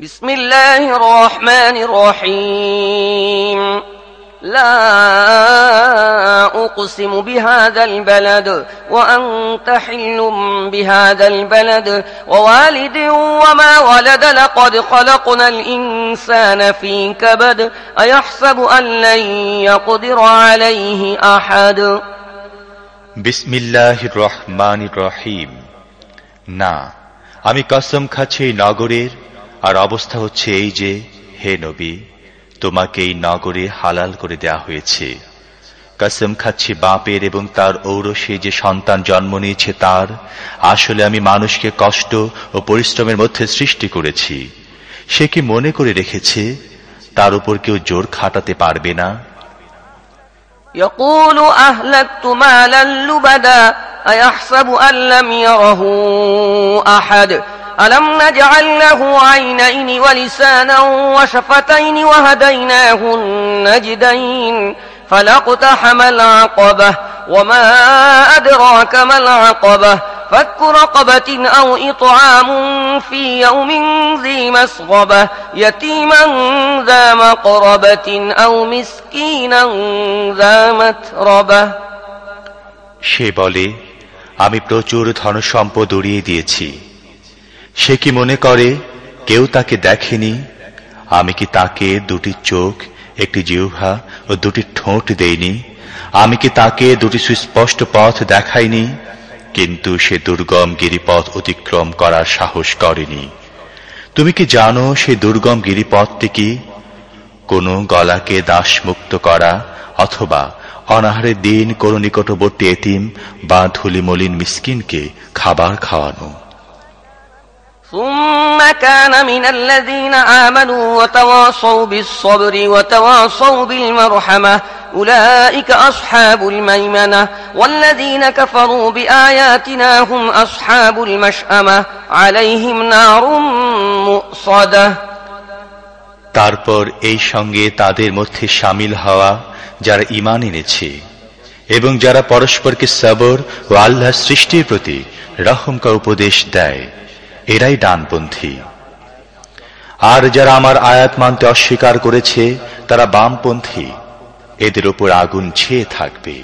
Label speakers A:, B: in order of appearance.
A: بسم الله الرحمن الرحيم لا أقسم بهذا البلد وأنت حل بهذا البلد ووالد وما ولد لقد خلقنا الإنسان في كبد أيحسب أن لن يقدر عليه أحد
B: বিসমিল্লাহ রহমান রহিম না আমি কসম খাচ্ছি এই নগরের আর অবস্থা হচ্ছে এই যে হে নবী তোমাকে এই নগরে হালাল করে দেয়া হয়েছে কসম খাচ্ছি বাপের এবং তার ঔরসে যে সন্তান জন্ম নিয়েছে তার আসলে আমি মানুষকে কষ্ট ও পরিশ্রমের মধ্যে সৃষ্টি করেছি সে কি মনে করে রেখেছে তার উপর কেউ জোর খাটাতে পারবে না
A: يقول أهلكت مالا لبدا أيحسب أن لم يره أحد ألم نجعل له عينين ولسانا وشفتين وهديناه النجدين فلاقتحم العقبة وما أدراك ما العقبة فك رقبة أو إطعام في يوم ذي مسغبة يتيما ذا مقربة أو مسكينا ذا متربة
B: সে বলে আমি প্রচুর ধনসম্পদ উড়িয়ে দিয়েছি সে কি মনে করে, কেউ তাকে দেখেনি? আমি কি তাকে দুটি চোখ, একটি জিহ্বা ও দুটি ঠোঁট দেইনি? আমি কি তাকে দুটি সুস্পষ্ট পথ দেখাইনি? কিন্তু সে দুর্গম গিরিপথ অতিক্রম করার সাহস করেনি। তুমি কি জানো সে দুর্গম গিরিপথটি কি? কোনো গলাকে দাসমুক্ত করা অথবা অনাহারে দিন কোন নিকটবর্তী এতিম বা ধুলিমলিন মিসকিনকে খাবার খাওয়ানো।
A: ثم كان من الذين آمنوا وتواصوا بالصبر وتواصوا بالمرحمة أولئك أصحاب الميمنة والذين كفروا بآياتنا هم أصحاب المشأمة عليهم نار مؤصدة
B: তারপর এই সঙ্গে তাদের মধ্যে সামিল হওয়া যারা ইমান এনেছে এবং যারা পরস্পরকে সবর ও আল্লাহ সৃষ্টির প্রতি রহমকা উপদেশ দেয় এরাই ডানপন্থী। আর যারা আমার আয়াত মানতে অস্বীকার করেছে, তারা বামপন্থী। এদের ওপর আগুন ছেয়ে থাকবে।